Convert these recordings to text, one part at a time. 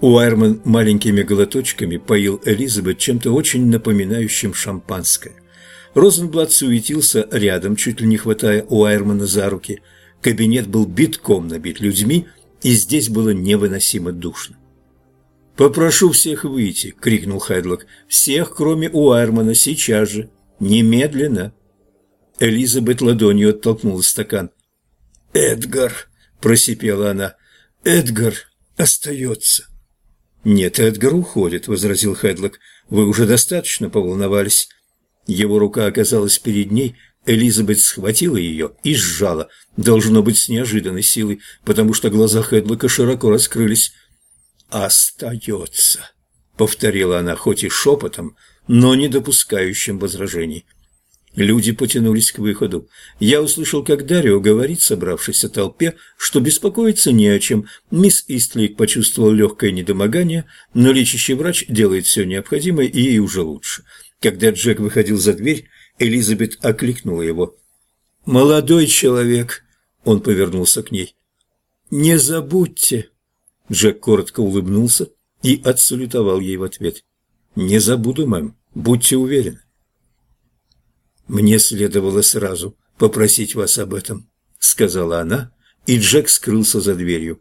Уайрман маленькими глоточками поил Элизабет чем-то очень напоминающим шампанское. Розенблат суетился рядом, чуть ли не хватая Уайрмана за руки. Кабинет был битком набит людьми, и здесь было невыносимо душно. «Попрошу всех выйти!» — крикнул Хайдлок. «Всех, кроме Уайрмана, сейчас же! Немедленно!» Элизабет ладонью оттолкнула стакан. «Эдгар!» — просипела она. «Эдгар остается!» «Нет, Эдгар уходит», — возразил Хедлок. «Вы уже достаточно поволновались». Его рука оказалась перед ней, Элизабет схватила ее и сжала, должно быть, с неожиданной силой, потому что глаза Хедлока широко раскрылись. «Остается», — повторила она, хоть и шепотом, но не допускающим возражений. Люди потянулись к выходу. Я услышал, как Дарио говорит собравшейся толпе, что беспокоиться не о чем. Мисс Истлик почувствовала легкое недомогание, но лечащий врач делает все необходимое, и ей уже лучше. Когда Джек выходил за дверь, Элизабет окликнула его. «Молодой человек!» Он повернулся к ней. «Не забудьте!» Джек коротко улыбнулся и отсалютовал ей в ответ. «Не забуду, мэм, будьте уверены». «Мне следовало сразу попросить вас об этом», — сказала она, и Джек скрылся за дверью.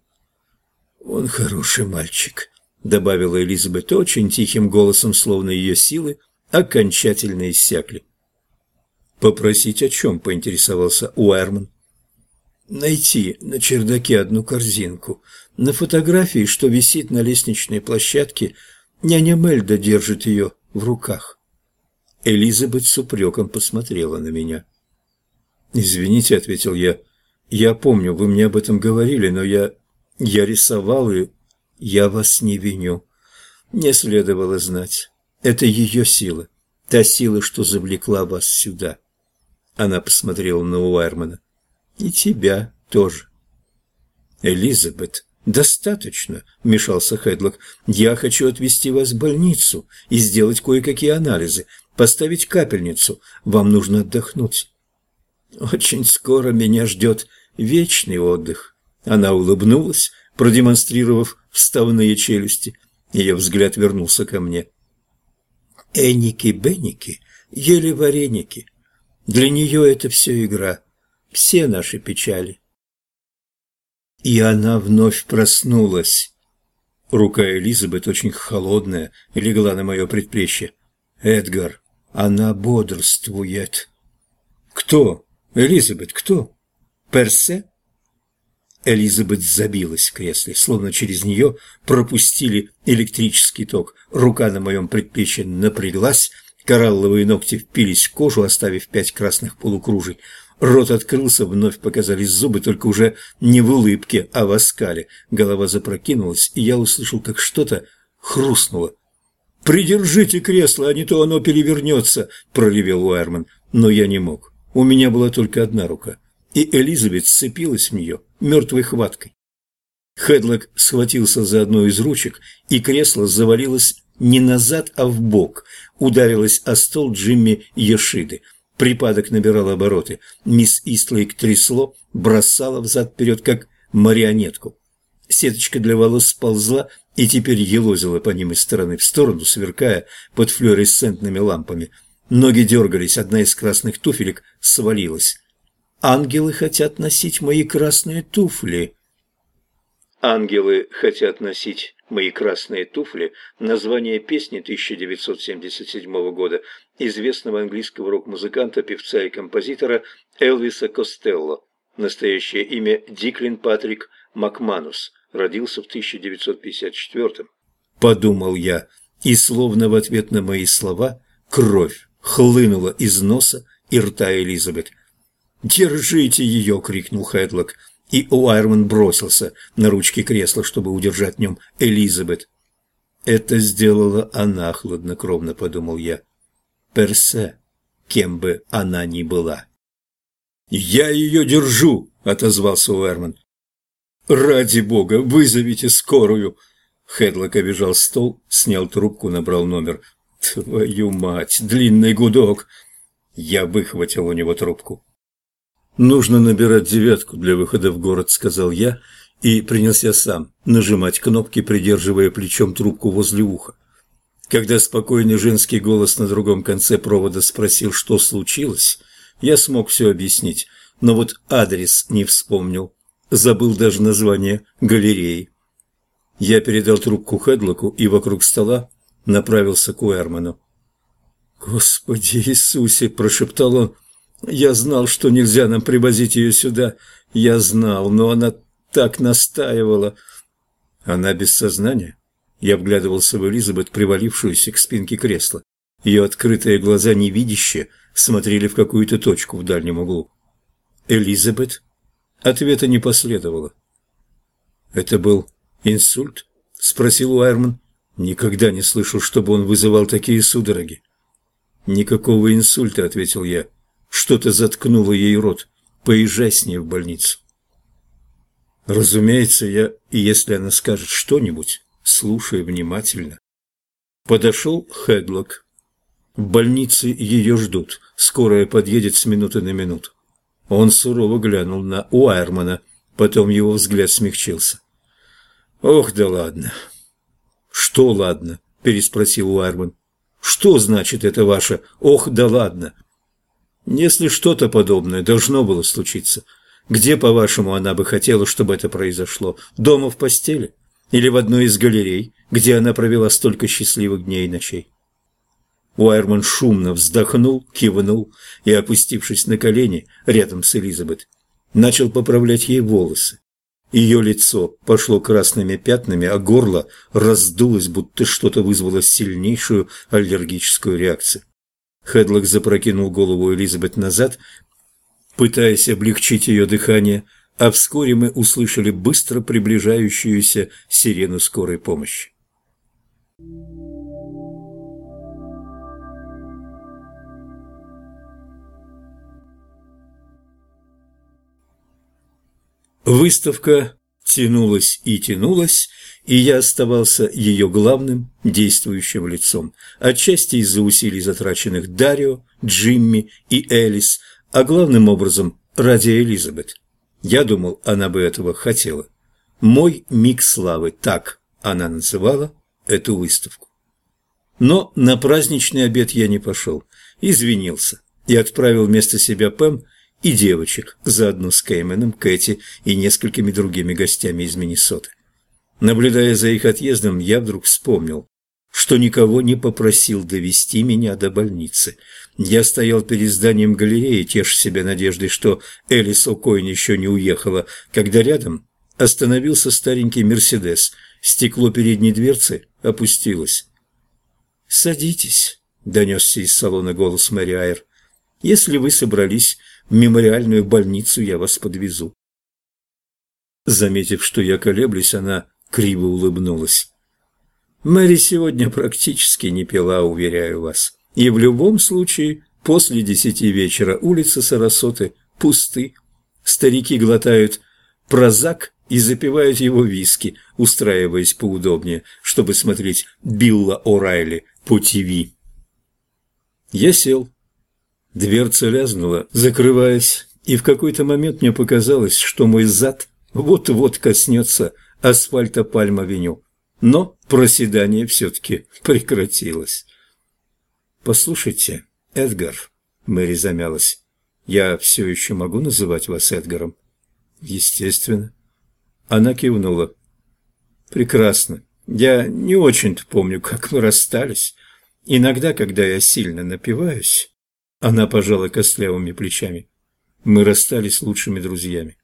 «Он хороший мальчик», — добавила Элизабет очень тихим голосом, словно ее силы окончательно иссякли. «Попросить о чем?» — поинтересовался Уэрман. «Найти на чердаке одну корзинку. На фотографии, что висит на лестничной площадке, няня Мельда держит ее в руках». Элизабет с упреком посмотрела на меня. «Извините», — ответил я. «Я помню, вы мне об этом говорили, но я... я рисовал и... я вас не виню. Не следовало знать. Это ее сила. Та сила, что завлекла вас сюда». Она посмотрела на Уайрмана. «И тебя тоже». «Элизабет, достаточно», — вмешался Хедлок. «Я хочу отвезти вас в больницу и сделать кое-какие анализы поставить капельницу. Вам нужно отдохнуть. Очень скоро меня ждет вечный отдых. Она улыбнулась, продемонстрировав вставные челюсти. Ее взгляд вернулся ко мне. Эники-беники ели вареники. Для нее это все игра. Все наши печали. И она вновь проснулась. Рука Элизабет, очень холодная, легла на мое предплечье. «Эдгар, она бодрствует. Кто? Элизабет, кто? Персе? Элизабет забилась в кресле, словно через нее пропустили электрический ток. Рука на моем предплечье напряглась, коралловые ногти впились в кожу, оставив пять красных полукружий. Рот открылся, вновь показались зубы, только уже не в улыбке, а в оскале. Голова запрокинулась, и я услышал, как что-то хрустнуло «Придержите кресло, а не то оно перевернется», – проревел Уайерман. Но я не мог. У меня была только одна рука, и Элизабет сцепилась в нее мертвой хваткой. Хедлок схватился за одну из ручек, и кресло завалилось не назад, а в бок, ударилось о стол Джимми Йошиды. Припадок набирал обороты. Мисс Истлейк трясло, бросала взад-вперед, как марионетку. Сеточка для волос сползла и теперь елозила по ним из стороны в сторону, сверкая под флуоресцентными лампами. Ноги дергались, одна из красных туфелек свалилась. «Ангелы хотят носить мои красные туфли». «Ангелы хотят носить мои красные туфли» – название песни 1977 года известного английского рок-музыканта, певца и композитора Элвиса Костелло. Настоящее имя Диклин Патрик Макманус – родился в 1954-м. Подумал я, и словно в ответ на мои слова кровь хлынула из носа и рта Элизабет. «Держите ее!» — крикнул Хедлок, и Уайрман бросился на ручки кресла, чтобы удержать в нем Элизабет. «Это сделала она», — хладнокровно подумал я. «Персе, кем бы она ни была». «Я ее держу!» — отозвался Уэрман. «Ради бога, вызовите скорую!» Хедлок обежал стол, снял трубку, набрал номер. «Твою мать! Длинный гудок!» Я выхватил у него трубку. «Нужно набирать девятку для выхода в город», — сказал я, и принялся сам нажимать кнопки, придерживая плечом трубку возле уха. Когда спокойный женский голос на другом конце провода спросил, что случилось, я смог все объяснить, но вот адрес не вспомнил, забыл даже название галереи. Я передал трубку Хедлоку и вокруг стола направился к Уэрману. «Господи Иисусе!» – прошептал он. «Я знал, что нельзя нам привозить ее сюда. Я знал, но она так настаивала». «Она без сознания?» Я вглядывался в Элизабет, привалившуюся к спинке кресла. Ее открытые глаза невидящие смотрели в какую-то точку в дальнем углу. «Элизабет?» Ответа не последовало. «Это был инсульт?» – спросил Уайерман. «Никогда не слышал, чтобы он вызывал такие судороги». «Никакого инсульта», – ответил я. «Что-то заткнуло ей рот. Поезжай с ней в больницу». Разумеется, я, и если она скажет что-нибудь, слушай внимательно. Подошел Хедлок. В больнице ее ждут. Скорая подъедет с минуты на минуту. Он сурово глянул на Уайермана, потом его взгляд смягчился. «Ох, да ладно!» «Что ладно?» – переспросил Уайерман. Что значит это ваше «ох, да ладно»? Если что-то подобное должно было случиться, где, по-вашему, она бы хотела, чтобы это произошло? Дома в постели? Или в одной из галерей, где она провела столько счастливых дней и ночей? Уайерман шумно вздохнул, кивнул и, опустившись на колени рядом с Элизабет, начал поправлять ей волосы. Ее лицо пошло красными пятнами, а горло раздулось, будто что-то вызвало сильнейшую аллергическую реакцию. Хедлок запрокинул голову Элизабет назад, пытаясь облегчить ее дыхание, а вскоре мы услышали быстро приближающуюся сирену скорой помощи. Выставка тянулась и тянулась, и я оставался ее главным действующим лицом, отчасти из-за усилий, затраченных Дарио, Джимми и Элис, а главным образом ради Элизабет. Я думал, она бы этого хотела. Мой миг славы, так она называла эту выставку. Но на праздничный обед я не пошел, извинился и отправил вместо себя Пэм и девочек, заодно с Кейменом, Кэти и несколькими другими гостями из Миннесоты. Наблюдая за их отъездом, я вдруг вспомнил, что никого не попросил довести меня до больницы. Я стоял перед зданием галереи, теша себя надеждой, что Элис О'Койн еще не уехала, когда рядом остановился старенький «Мерседес». Стекло передней дверцы опустилось. «Садитесь», — донесся из салона голос Мэри Айр. «Если вы собрались мемориальную больницу я вас подвезу. Заметив, что я колеблюсь, она криво улыбнулась. Мэри сегодня практически не пила, уверяю вас. И в любом случае, после десяти вечера улицы Сарасоты пусты. Старики глотают прозак и запивают его виски, устраиваясь поудобнее, чтобы смотреть Билла О'Райли по ТВ. Я сел, Дверца лязнула, закрываясь, и в какой-то момент мне показалось, что мой зад вот-вот коснется асфальта Пальм-авеню. Но проседание все-таки прекратилось. «Послушайте, Эдгар», — Мэри замялась, — «я все еще могу называть вас Эдгаром?» «Естественно». Она кивнула. «Прекрасно. Я не очень-то помню, как мы расстались. Иногда, когда я сильно напиваюсь, она пожала костлявыми плечами. Мы расстались лучшими друзьями.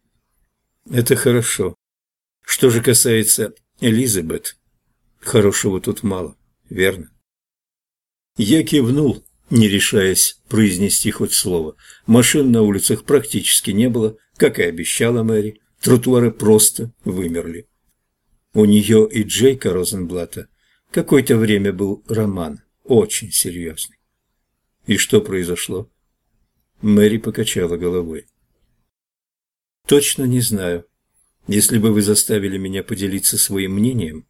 Это хорошо. Что же касается Элизабет, хорошего тут мало, верно? Я кивнул, не решаясь произнести хоть слово. Машин на улицах практически не было, как и обещала Мэри. Тротуары просто вымерли. У нее и Джейка Розенблата какое-то время был роман, очень серьезный. И что произошло? Мэри покачала головой. Точно не знаю. Если бы вы заставили меня поделиться своим мнением,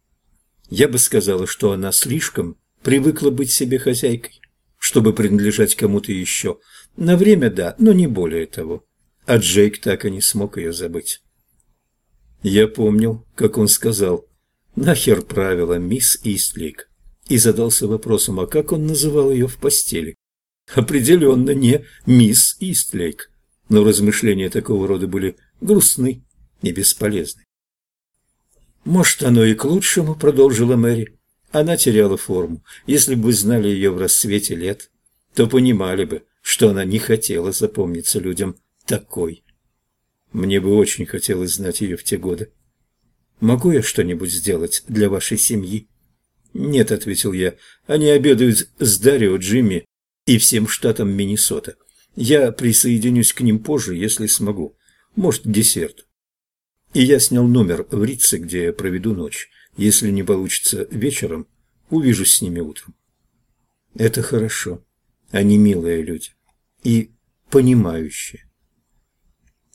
я бы сказала, что она слишком привыкла быть себе хозяйкой, чтобы принадлежать кому-то еще. На время да, но не более того. А Джейк так и не смог ее забыть. Я помнил, как он сказал «Нахер правила, мисс Истлик?» и задался вопросом, а как он называл ее в постели? Определенно не мисс Истлейк, но размышления такого рода были грустны и бесполезны. «Может, оно и к лучшему», — продолжила Мэри. Она теряла форму. Если бы знали ее в рассвете лет, то понимали бы, что она не хотела запомниться людям такой. Мне бы очень хотелось знать ее в те годы. Могу я что-нибудь сделать для вашей семьи? Нет, ответил я. Они обедают с Дарио, Джимми и всем штатом Миннесота. Я присоединюсь к ним позже, если смогу. Может, десерт. И я снял номер в Ритце, где я проведу ночь. Если не получится вечером, увижусь с ними утром. Это хорошо. Они милые люди. И понимающие.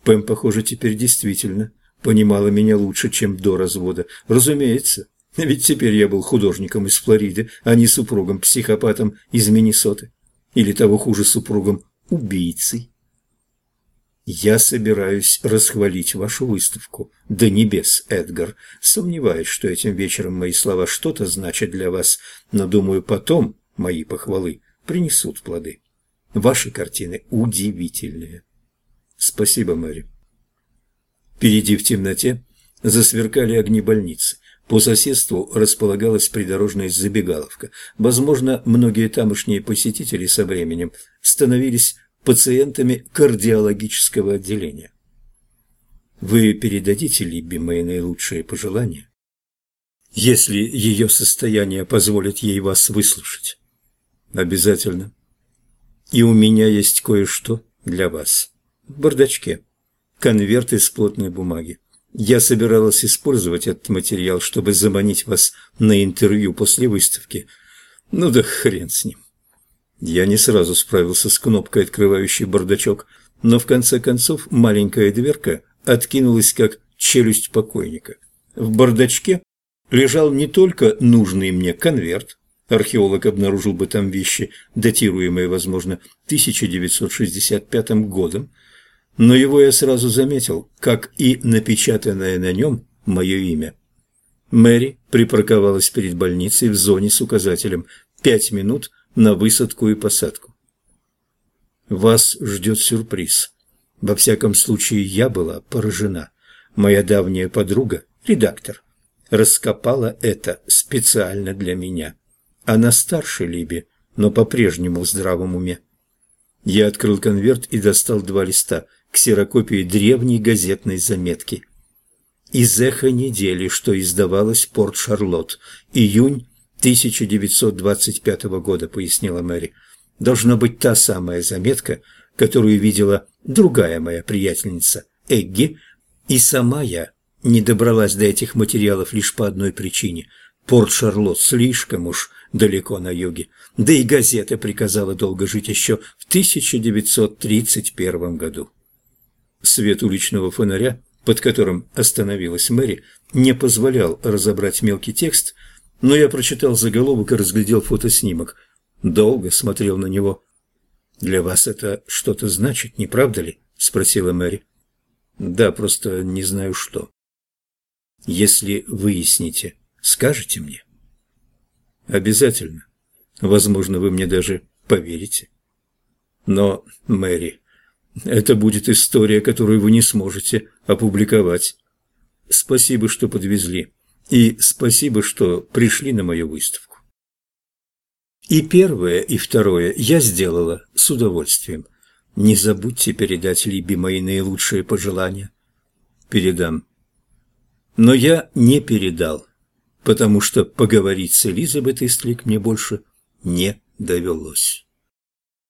Пэм, похоже, теперь действительно понимала меня лучше, чем до развода. Разумеется, ведь теперь я был художником из Флориды, а не супругом-психопатом из Миннесоты. Или того хуже супругом-убийцей. Я собираюсь расхвалить вашу выставку до небес, Эдгар. Сомневаюсь, что этим вечером мои слова что-то значат для вас, но думаю, потом мои похвалы принесут плоды. Ваши картины удивительные. Спасибо, Мэри. Впереди в темноте засверкали огни больницы. По соседству располагалась придорожная забегаловка. Возможно, многие тамошние посетители со временем становились пациентами кардиологического отделения. Вы передадите Либби мои наилучшие пожелания? Если ее состояние позволит ей вас выслушать. Обязательно. И у меня есть кое-что для вас в бардачке. Конверт из плотной бумаги. Я собиралась использовать этот материал, чтобы заманить вас на интервью после выставки. Ну да хрен с ним. Я не сразу справился с кнопкой, открывающей бардачок, но в конце концов маленькая дверка откинулась, как челюсть покойника. В бардачке лежал не только нужный мне конверт, археолог обнаружил бы там вещи, датируемые, возможно, 1965 годом, но его я сразу заметил, как и напечатанное на нем мое имя. Мэри припарковалась перед больницей в зоне с указателем «Пять минут на высадку и посадку». «Вас ждет сюрприз. Во всяком случае, я была поражена. Моя давняя подруга, редактор, раскопала это специально для меня. Она старше Либи, но по-прежнему в здравом уме. Я открыл конверт и достал два листа – ксерокопии древней газетной заметки. Из «Эхо недели», что издавалось Порт-Шарлотт, июнь 1925 года, пояснила Мэри. Должна быть та самая заметка, которую видела другая моя приятельница Эгги, и сама я не добралась до этих материалов лишь по одной причине. Порт-Шарлотт слишком уж далеко на юге, да и газета приказала долго жить еще в 1931 году. Свет уличного фонаря, под которым остановилась Мэри, не позволял разобрать мелкий текст, но я прочитал заголовок и разглядел фотоснимок. Долго смотрел на него. «Для вас это что-то значит, не правда ли?» – спросила Мэри. «Да, просто не знаю что». «Если выясните, скажете мне?» «Обязательно. Возможно, вы мне даже поверите». «Но, Мэри, это будет история, которую вы не сможете опубликовать. Спасибо, что подвезли. И спасибо, что пришли на мою выставку. И первое, и второе я сделала с удовольствием. Не забудьте передать Либи мои наилучшие пожелания. Передам. Но я не передал, потому что поговорить с Элизабет Истлик мне больше не довелось.